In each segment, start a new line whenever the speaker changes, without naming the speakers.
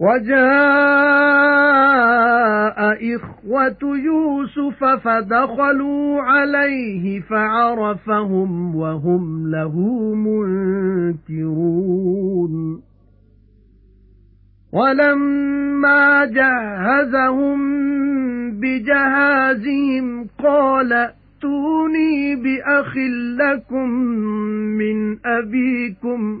وَجَاءَ إِخْوَةُ يُوسُفَ فَدَخَلُوا عَلَيْهِ فَعَرَفَهُمْ وَهُمْ لَهُ مُنكِرُونَ. وَلَمَّا جَهَّزَهُم بِجَهَازِهِمْ قَالَ ائْتُونِي بِأَخٍ لَّكُم مِّنْ أَبِيكُمْ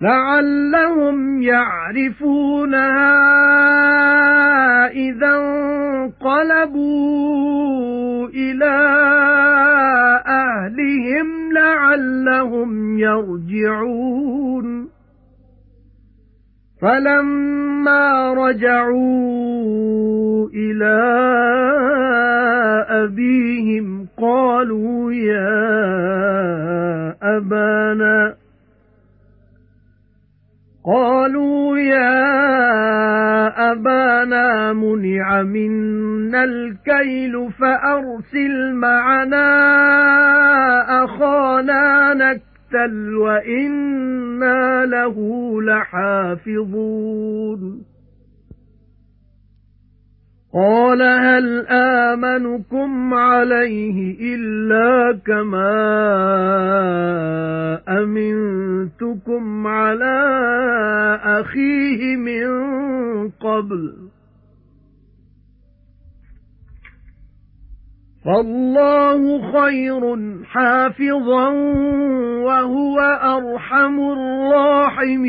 لَعَلَّهُمْ يَعْرِفُونَهَا إِذَا انقَلَبُوا إِلَى أَهْلِهِمْ لَعَلَّهُمْ يَرْجِعُونَ فَلَمَّا رَجَعُوا إِلَى أَبِيهِمْ قَالُوا يَا أَبَانَا قَالُوا يَا أَبَانَا مُنِعَ مِنَّا الْكَيْلُ فَأَرْسِلْ مَعَنَا أَخَانَا نَكْتَلْ وَإِنَّا لَهُ لَحَافِظُونَ. قَالَ هَلْ آمَنُكُمْ عَلَيْهِ إِلَّا كَمَا أَمِنْتُكُمْ عَلَى أَخِيهِ مِنْ قَبْلُ؟ فَاللَّهُ خَيْرٌ حَافِظًا وَهُوَ أَرْحَمُ الرَّاحِمِينَ.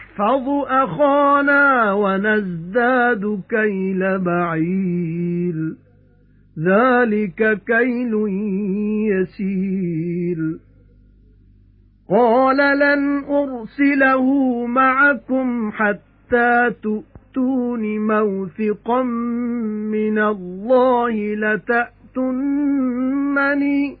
وَنَحْفَظُ أَخَانَا وَنَزْدَادُ كَيْلَ بَعِيرٍ. ذَلِكَ كَيْلٌ يَسِيرٌ. قَالَ لَنْ أُرْسِلَهُ مَعَكُمْ حَتَّى تُؤْتُونِ مَوْثِقًا مِنَ اللَّهِ لَتَأْتُنَّنِي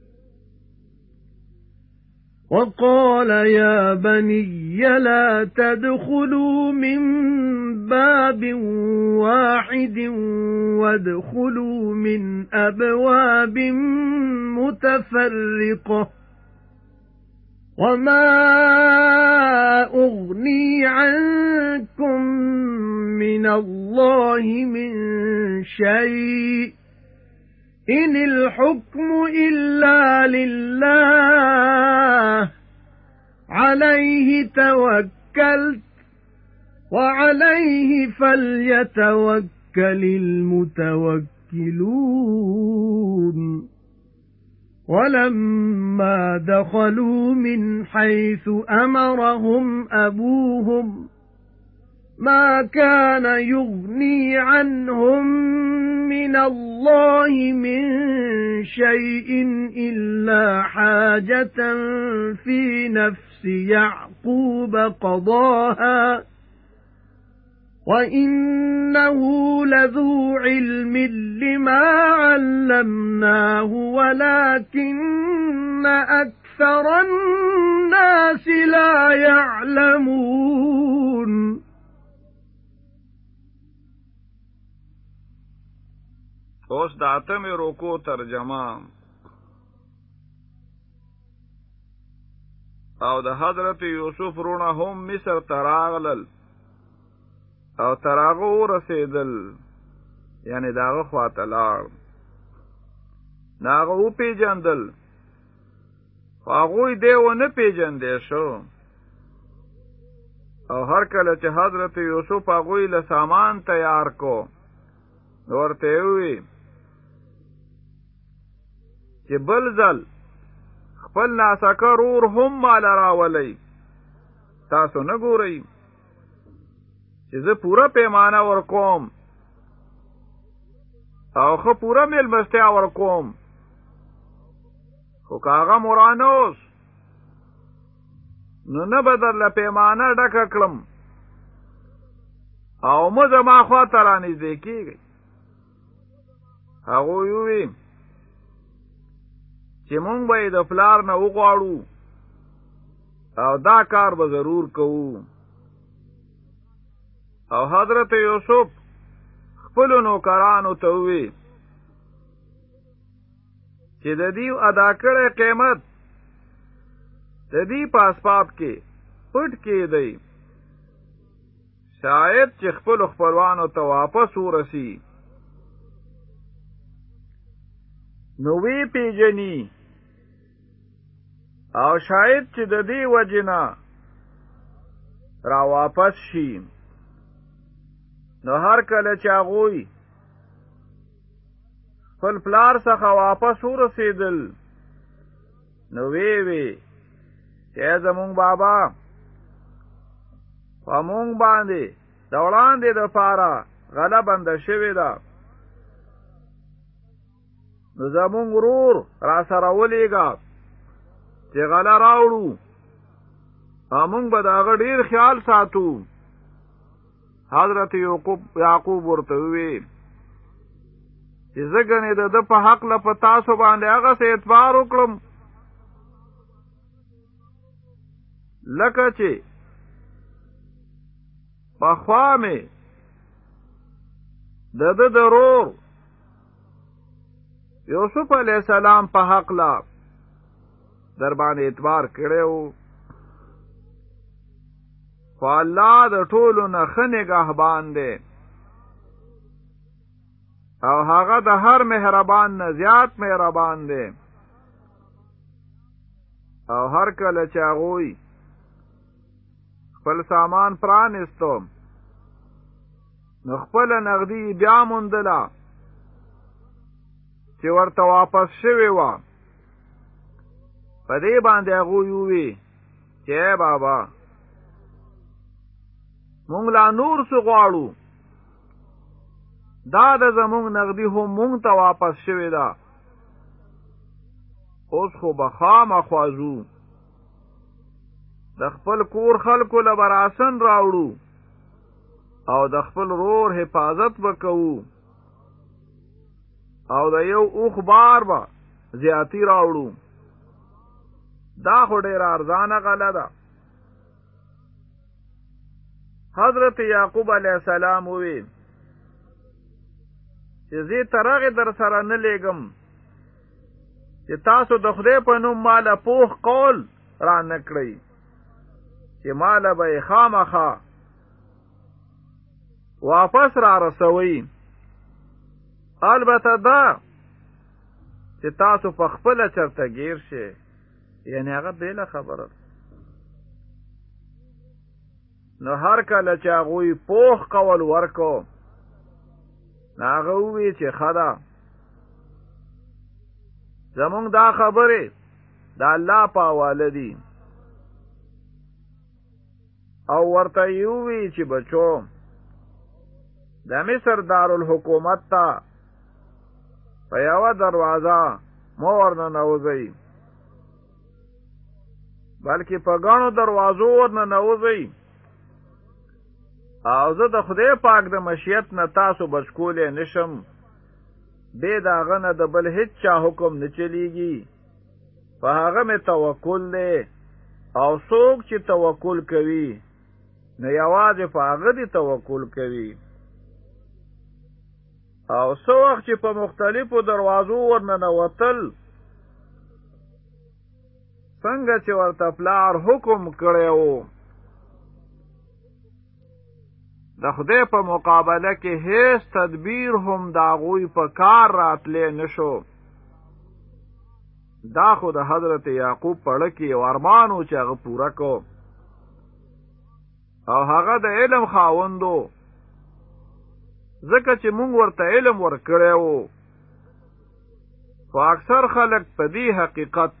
وَقَالَ يَا بَنِيَّ لَا تَدْخُلُوا مِن بَابٍ وَاحِدٍ وَادْخُلُوا مِنْ أَبْوَابٍ مُتَفَرِّقَةٍ. وَمَا أُغْنِي عَنكُم مِّنَ اللَّهِ مِن شَيْءٍ. إِنِ الْحُكْمُ إِلَّا لِلَّهِ. عَلَيْهِ تَوَكَّلْتُ وَعَلَيْهِ فَلْيَتَوَكَّلِ الْمُتَوَكِّلُونَ. وَلَمَّا دَخَلُوا مِنْ حَيْثُ أَمَرَهُمْ أَبُوهُمْ مَا كَانَ يُغْنِي عَنْهُمْ مِنَ اللَّهِ مِنْ شَيْءٍ إِلَّا حَاجَةً فِي نَفْسِ يَعْقُوبَ قَضَاهَا. وَإِنَّهُ لَذُو عِلْمٍ بِمَا عَلَّمْنَاهُ وَلَكِنَّ أَكْثَرَ النَّاسِ لَا يَعْلَمُونَ.
اوس د اتمې روکو ترجمه. او د حضرت یوسف رونه هم مصر تراغلل او تراغو رسیدل یعنی داغه خواته لاړ. ناغه او پیجندل هغه دیو نه پیجندې شو. او هر کله چې حضرت یوسف هغه له سامان تیار کو ورته وی چې بل ځل خپل ناسکر اور هم مال راولي تاسو نه ګورئ چې زه پورا پیمانه ورکوم. او خو پورا میل مستیا ورکوم. خو کاغه مورانوس نو نه بدر له پیمانه ډکه کړم. او مزه ما خوا ته رانږدې کېږي هغوی ووی چې مونږ به د پلار نه وغواړو. او دا کار به ضرور کوو. او حضرت یوسف خپل نوکرانو ته وی چې د دې ادا کړې قیمت د دې پاسپاپ کې پټ کې دی شاید چې خپل خپلوانو ته واپس ورسی نو وی پیجنی او شاید چې د دې وجنا را واپس شي نو هر کله چې هغوی خپل پلار څخه واپس ورسېدل نو وی وی چې زمونږ بابا په مونږ باندې د وړاندې د پاره غله بنده شوې ده. نو زمونږ ورور را سره ولېږه چې غله راوړو. او مونږ به د هغه ډېر خیال ساتو. حضرت یعقوب ورته وی چې زګنې د د په حق له په تاسو باندې هغه څه اعتبار وکړم. لکه چې پخوا مې د د ضرور یوسف علی السلام په حق لا در باندې اعتبار کړو خو الله د ټولو نه خنګهبان دی او هغه د هر مهربان نه زیات مهربان دی. او هر کله چې هغوی خپل سامان پرانستو نو خپل نغدی بیا موندله چې ورته واپس شوی و په دې باندې هغوی ووی چې بابا مونږ لا نور څه غواړو؟ دا د زمونږ نغدي هم مونږ ته واپس شوی دا اوس خو بخامه خوازو. د خپل کور خلکو له براسن راوړو او د خپل رور حفاظت وکوو او د یو اوخ بار با زیاتی راوړو دا خو ډیر ارزانه غله ده. حضرت یعقوب علیہ السلام وی چې زه ترغه در سره نه لګم چې تاسو د خدای په نوم مال پوخ قول را نکړی چې مال به خامخا واپس را رسوي البته دا چې تاسو په خپل چرته گیر شي یعنی هغه بیل خبره نو هر کله چې هغوی پوخ قول ورکو هغه وی چې خدا زمونږ دا خبره دا الله په حواله دي. او ورته یووی چې بچو د مصر دارالحکومت ته په یوه دروازه مو ورنه نوځئ بلکې په ګڼو دروازو ورنه نوځئ او زه د خدای پاک د مشیت نه تاسو بچ کولې نشم به دا غنه د بل هیڅ چا حکم نه چلیږي. په هغه مې توکل دی. او څوک چې توکل کوي نه یوازې په هغه دی توکل کوي. او څو وخت چې په مختلفو دروازو ورننه وتل څنګه چې ورته پلار حکم کړی وو د خدای په مقابله کې هیڅ تدبیر هم دا غوی په کار راتلې نشو دا خو د حضرت یعقوب پړه کې ارمانو چې هغه پورا کو او هغه د علم خاوندو ځکه چې مونږ ورته علم ورکړیو خو اکثر خلک په دې حقیقت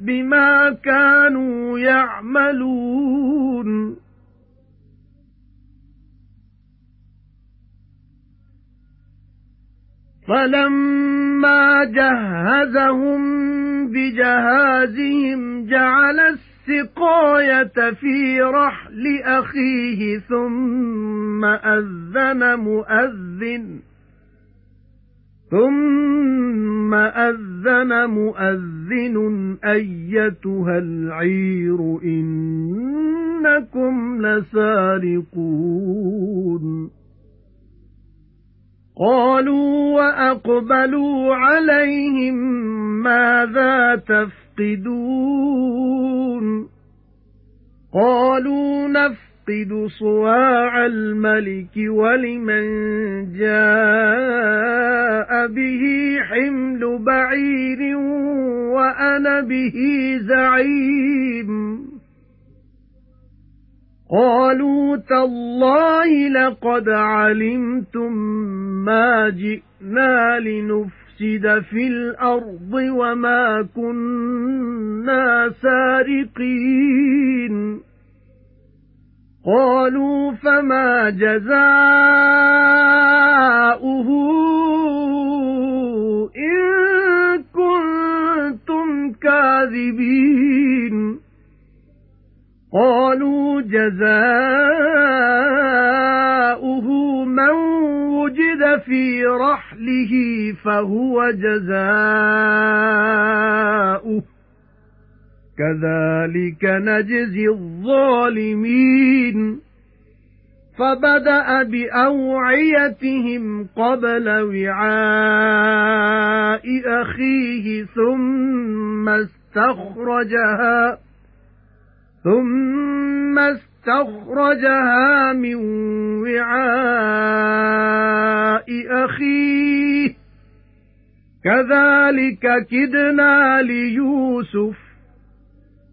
بِمَا كَانُوا يَعْمَلُونَ فَلَمَّا جَهَّزَهُم بِجَهَازِهِمْ جَعَلَ السِّقَايَةَ فِي رَحْلِ أَخِيهِ ثُمَّ أَذَّنَ مُؤَذِّنٌ ثُمَّ أَذَّنَ مُؤَذِّنٌ أَيَّتُهَا الْعِيرُ إِنَّكُمْ لَسَارِقُونَ قَالُوا وَأَقْبَلُوا عَلَيْهِمْ مَاذَا تَفْقِدُونَ قَالُوا نَفْقِدُ صُوَاعَ الْمَلِكِ وَلِمَنْ جَاءَ بِهِ حِمْلُ بَعِيرٍ وَأَنَا بِهِ زَعِيمٌ. قَالُوا تَاللَّهِ لَقَدْ عَلِمْتُمْ مَا جِئْنَا لِنُفْسِدَ فِي الْأَرْضِ وَمَا كُنَّا سَارِقِينَ. قَالُوا فَمَا جَزَاؤُهُ إِن كُنتُمْ كَاذِبِينَ. قَالُوا جَزَاؤُهُ مَن وُجِدَ فِي رَحْلِهِ فَهُوَ جَزَاؤُهُ. كَذَلِكَ نَجْزِي الظَّالِمِينَ. فَبَدَأَ بِأَوْعِيَتِهِمْ قَبْلَ وِعَاءِ أَخِيهِ ثُمَّ اسْتَخْرَجَهَا ثُمَّ اسْتَخْرَجَهَا مِنْ وِعَاءِ أَخِيهِ. كَذَلِكَ كِدْنَا لِيُوسُفَ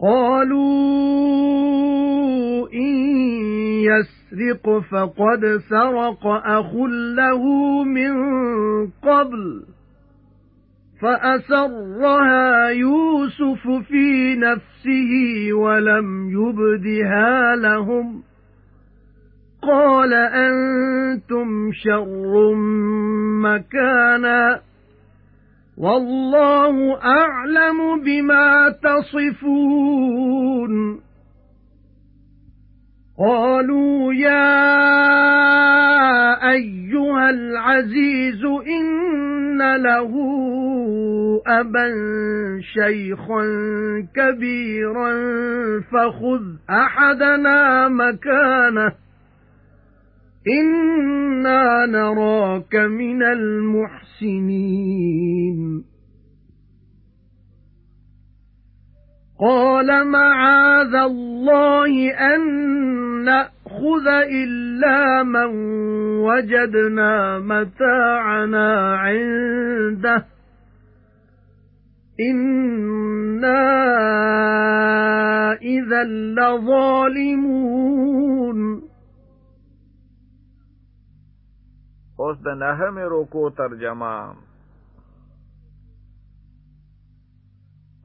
قَالُوا إِن يَسْرِقْ فَقَدْ سَرَقَ أَخٌ لَّهُ مِن قَبْلُ فَأَسَرَّهَا يُوسُفُ فِي نَفْسِهِ وَلَمْ يُبْدِهَا لَهُمْ قَالَ أَنْتُمْ شَرٌّ مَكَانًا وَاللَّهُ أَعْلَمُ بِمَا تَصِفُونَ. قَالُوا يَا أَيُّهَا الْعَزِيزُ إِنَّ لَهُ أَبًا شَيْخًا كَبِيرًا فَخُذْ أَحَدَنَا مَكَانَهُ. إِنَّا نَرَاكَ مِنَ الْمُحْسِنِينَ. قَالَ مَعَاذَ اللَّهِ أَن نَّأْخُذَ إِلَّا مَن وَجَدْنَا مَتَاعَنَا عِندَهُ. إِنَّا إِذًا لَّظَالِمُونَ.
اوس د نهم رکو ترجمه.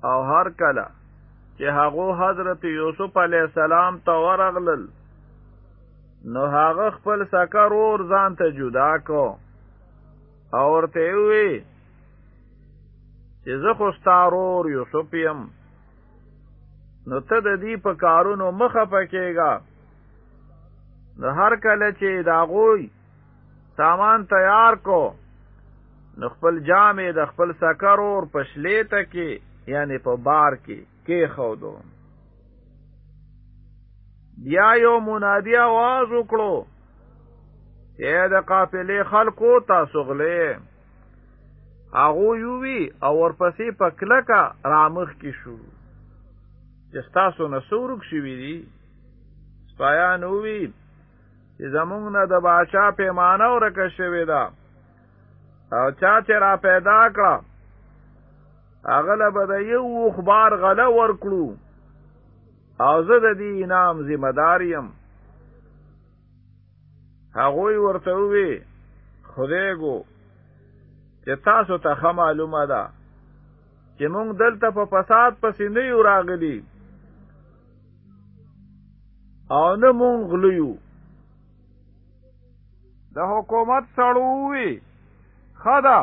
او هر کله چې هغه حضرت یوسف علی السلام ته ورغلل نو هغه خپل سکر اور ځان ته جدا کو او ورته وی چې زه خو ستارور یوسف یم. نو ته د دې په کارونو مخه پکېګا نو هر کله چې دا غوي سامان تیار کو نو خپل جامې د خپل سکر اور پښلې ته کې یعنی په بار کې کې خودو بیا یو منادی आवाज وکړو چې د قافلې خلکو تاسو غلې هغه یووی او ورپسې په کلکا رامخ کې شو چې تاسو نه سورک شوی دي سپایان وی چې زمونږ نه د باچا پیمانه ورکه شوی ده. او چا چې را پیدا کړه هغه له به د یو خبار غله ورکړو. او زه د دې انعام ذمہ دار یم. هغوی ورته وی خدای ګو چې تاسو ته خه معلومه ده چې مونږ دلته په فساد پسې نه یو راغلي. او نه مونږ غلیو د حکومت سړوي خدا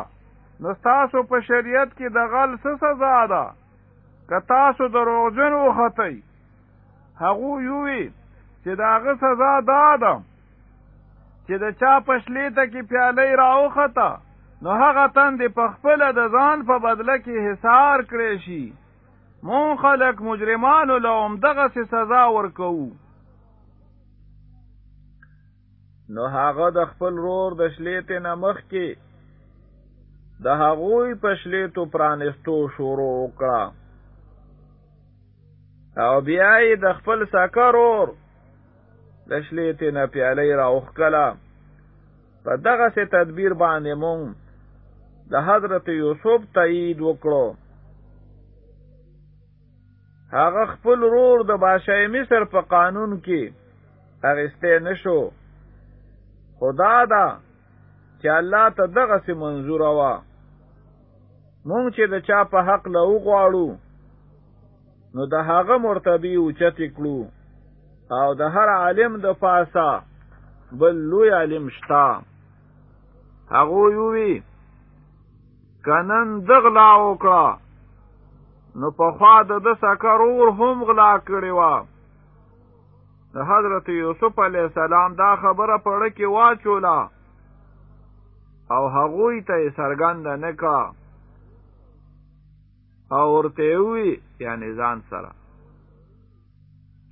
نو تاسو په شریعت کې د غل څه سزا ده؟ که تاسو دروغجن وختئ. هغه یووي چې داغه سزا دا ده چې د چا پښلې ته کې پیالې راوخته نو هغه تند په خپل د ځان په بدله کې حصار کړی شي. مون خلق مجرمانو لهم دغه سزا ورکو نو هغه د خپل رور د شلیت نمخ کې د هغوی په شلیتو پرانستو شروع وکړه. او بیا یې د خپل سکرور د شلیت نه پیالې راوخکله په دغه سه تدبیر باندې مونږ د حضرت یوسف تایید وکړو. هغه خپل رور د بادشاہ مصر په قانون کې اغسته نشو خدا دا چې الله ته دغه سي منزور وا مونږ چې د چا په حق له وغواړو نو د هغه مرتبه اوچت کړو. او د هر عالم د پاسا بل لوی عالم شتا هغه یووی کنن دغلا وکړه نو په خوا د سکرور هم غلا کړی و د حضرت یوسف علی السلام دا خبره پړه کې واچولا او هغوی ته سرګند نه کا او ورته وی یعنی ځان سره.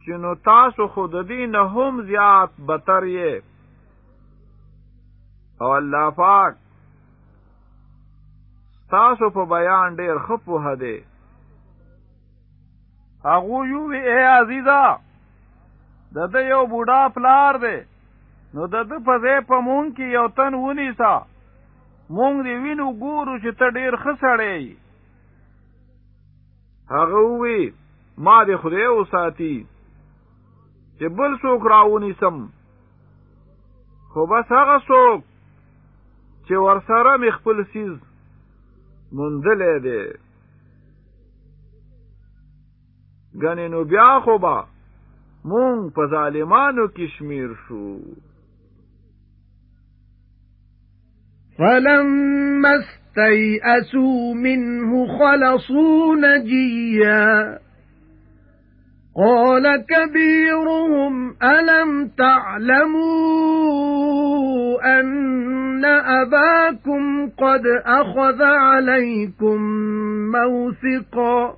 چې نو تاسو خود دین هم زیات بتر یې. او الله پاک تاسو په بیان ډیر خپو هده هغه یو اے عزیزا د د یو بوډا پلار دی. نو د د په ځای په مونږ کې یو تن ونیسا مونږ دی وینو ګورو چې ته ډیر خسړې هغه وی ما دې خدای وساتي چې بل څوک راونی سم خو بس هغه څوک چې ورسره مې خپل سیز مندلې دی. غنې نو بیا خو با مونږ په ظالمانو کې شمیر شو.
فلما استيئسوا منه خلصوا نجيا. قال كبيرهم ألم تعلموا أن أباكم قد أخذ عليكم موثقا؟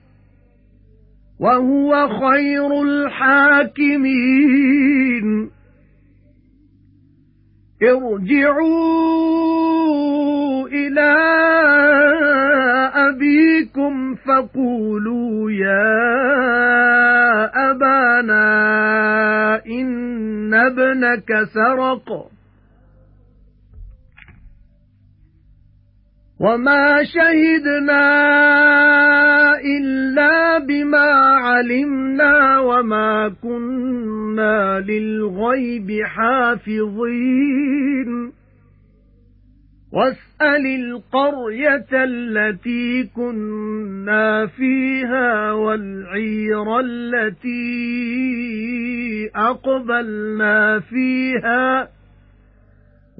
وَهُوَ خَيْرُ الْحَاكِمِينَ. ارْجِعُوا إِلَى أَبِيكُمْ فَقُولُوا يَا أَبَانَا إِنَّ ابْنَكَ سَرَقَ. وَمَا شَهِدْنَا إِلَّا بِمَا عَلِمْنَا وَمَا كُنَّا لِلْغَيْبِ حَافِظِينَ وَاسْأَلِ الْقَرْيَةَ الَّتِي كُنَّا فِيهَا وَالْعِيرَ الَّتِي أَقْبَلْنَا فِيهَا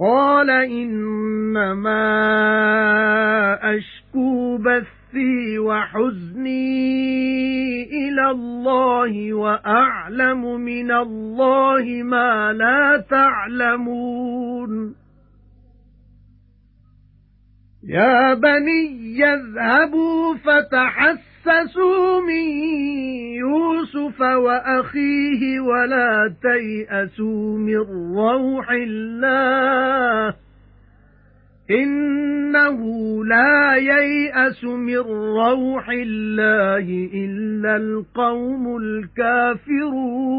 قَالَ إِنَّمَا أَشْكُو بَثِّي وَحُزْنِي إِلَى اللَّهِ وَأَعْلَمُ مِنَ اللَّهِ مَا لَا تَعْلَمُونَ. يَا بَنِيَّ اذْهَبُوا فَتَحَسَّسُوا مِن يُوسُفَ وَأَخِيهِ وَلَا تَيْأَسُوا مِن رَّوْحِ اللَّهِ إِنَّهُ لَا يَيْأَسُ مِن رَّوْحِ اللَّهِ إِلَّا الْقَوْمُ الْكَافِرُونَ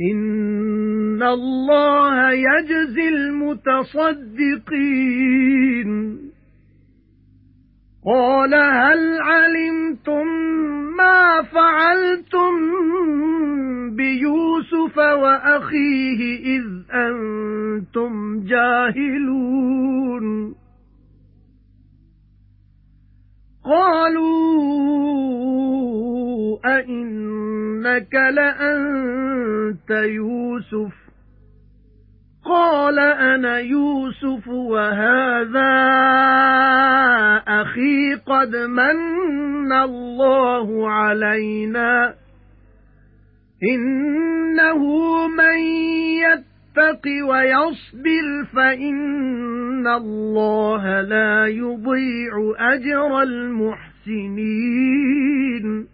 إِنَّ اللَّهَ يَجْزِي الْمُتَصَدِّقِينَ قَالَ هَلْ عَلِمْتُمْ مَا فَعَلْتُمْ بِيُوسُفَ وَأَخِيهِ إِذْ أَنْتُمْ جَاهِلُونَ قَالُوا أَإِنَّكَ لَأَنْتَ يُوسُفُ. قَالَ أَنَا يُوسُفُ وَهَذَا أَخِي قَدْ مَنَّ اللَّهُ عَلَيْنَا. إِنَّهُ مَن يَتَّقِ وَيَصْبِرْ فَإِنَّ اللَّهَ لَا يُضِيعُ أَجْرَ الْمُحْسِنِينَ.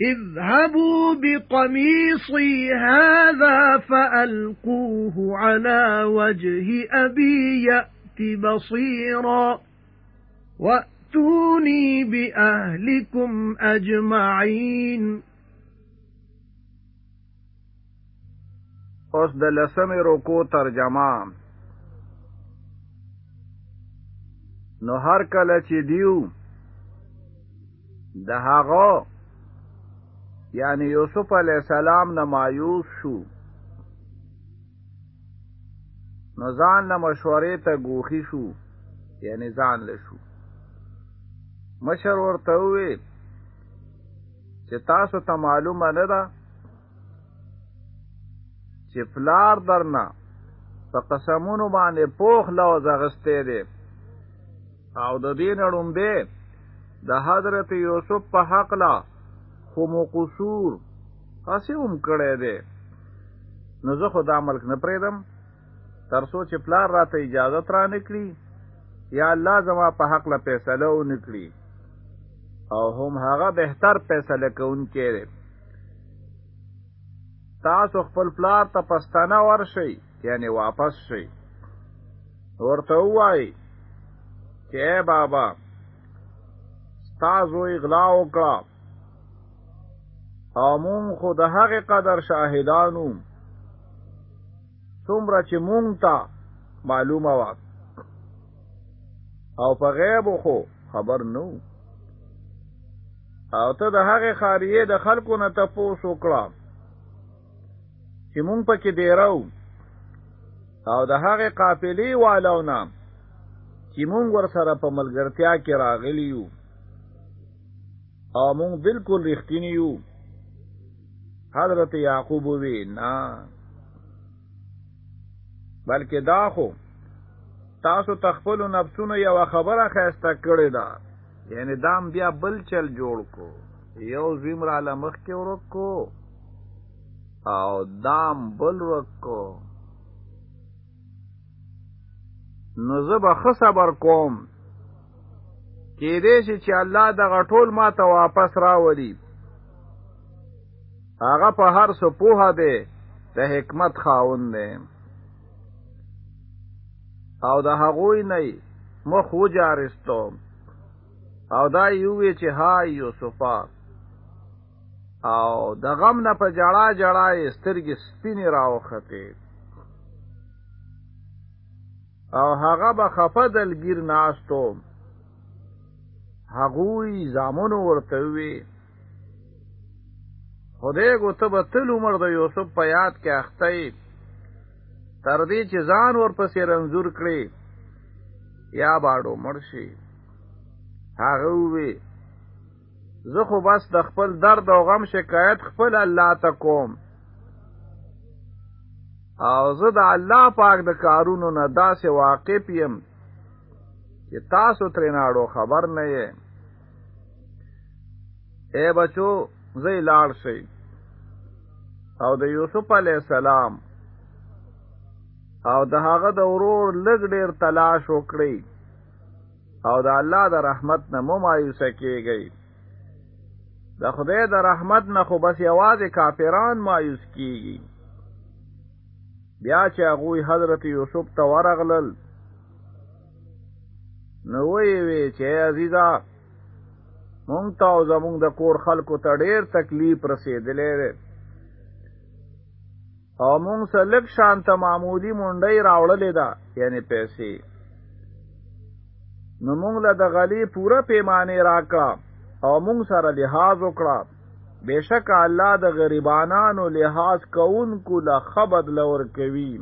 اذهبوا بقميصي هذا فألقوه على وجه أبي يأت بصيرا. وَأْتُونِي بِأَهْلِكُمْ أَجْمَعِينَ.
اوس د لسمې رکو ترجمه. نو هر کله چې دیو هغه یعنی یوسف علی السلام نه مایوس شو. نو ځان له مشورې ته ګوخی شو. یعنی ځان له شو. مشر ورته وی چې تاسو ته معلومه نه ده چې پلار درنا په قسمونو باندې پوخ لوز اغستې دي او د دین اړومبه د حضرت یوسف په حق لا خو مو قصور. قاسي هم کړی دی. نو زه خو دا ملک نه پرېدم تر څو چې پلار راته اجازه را نکړي یا الله زما په حق له فیصله و نکړي او هم هغه بهتر فیصله کوونکی دی. تاسو خپل پلار ته پښتانه ورشي یعنی واپس شي ورته وایي چې بابا تاسو اغلا وکړه او مونږ خو د هغه قدر شاهدانو. څومره چې مونږ ته معلومه و او په غیب خو خبر نو او ته د هغه خاریه د خلکو نه تاسو وکړه. چې مونږ پکې دیرو او د هغه قافلې والو نام چې مونږ ور سره په ملګرتیا کې راغلی یو. او مونږ بالکل رښتینی یو حضرت یعقوب وی نه. بلکې دا خو تاسو تخپل نفسونو یو خبره خسته کړی دا یعنی دام بیا بل چل جوړ کو یو زمر علی مخ کې ورکو او دام بل ورکو نو زه ښه صبر کوم. کېدې شي چې الله دغه ټول ما ته واپس راولي هغه په هر څه پوهه دی د حکمت خاوند دی. او د هغوی نه مخ وجارستو او دا یوې چې های یوسفا او د غم نه په جړا جړا سترګې سپینې راوخته او هغه به خفه دلګیر ناستو هغوی زامنو ورته وی خدای گو ته به تل عمر د یوسف په یاد کې اخته تر دې چې ځان ورپسې رنځور کړي یا باړو مرشي هغه وی زه خو بس د خپل درد او غم شکایت خپل الله ته کوم. او زه د الله پاک د کارونو نه داسې واقف یم چې تاسو ترې ناړو خبر نه یې. اے بچو زی لاړ شي او د یوسف علی السلام او د هغه د ورور لګ ډیر تلاش وکړي او د الله د رحمت نه مو مایوس کیږي د خدای د رحمت نه خو بس یوازې کافران مایوس کیږي. بیا چې هغه حضرت یوسف ته ورغلل نو وی وی چې عزیزا مونږ ته او زمونږ د کور خلکو ته ډیر تکلیف رسیدلې او مونږ لږ شانت معمولی مونډۍ راوړلې ده یعنی پیسې. نو مونږ له د غلی پوره پیمانه راکړه او مونږ سره لحاظ وکړه. بشک الله د غریبانو لحاظ کوونکو له خبد لور کوي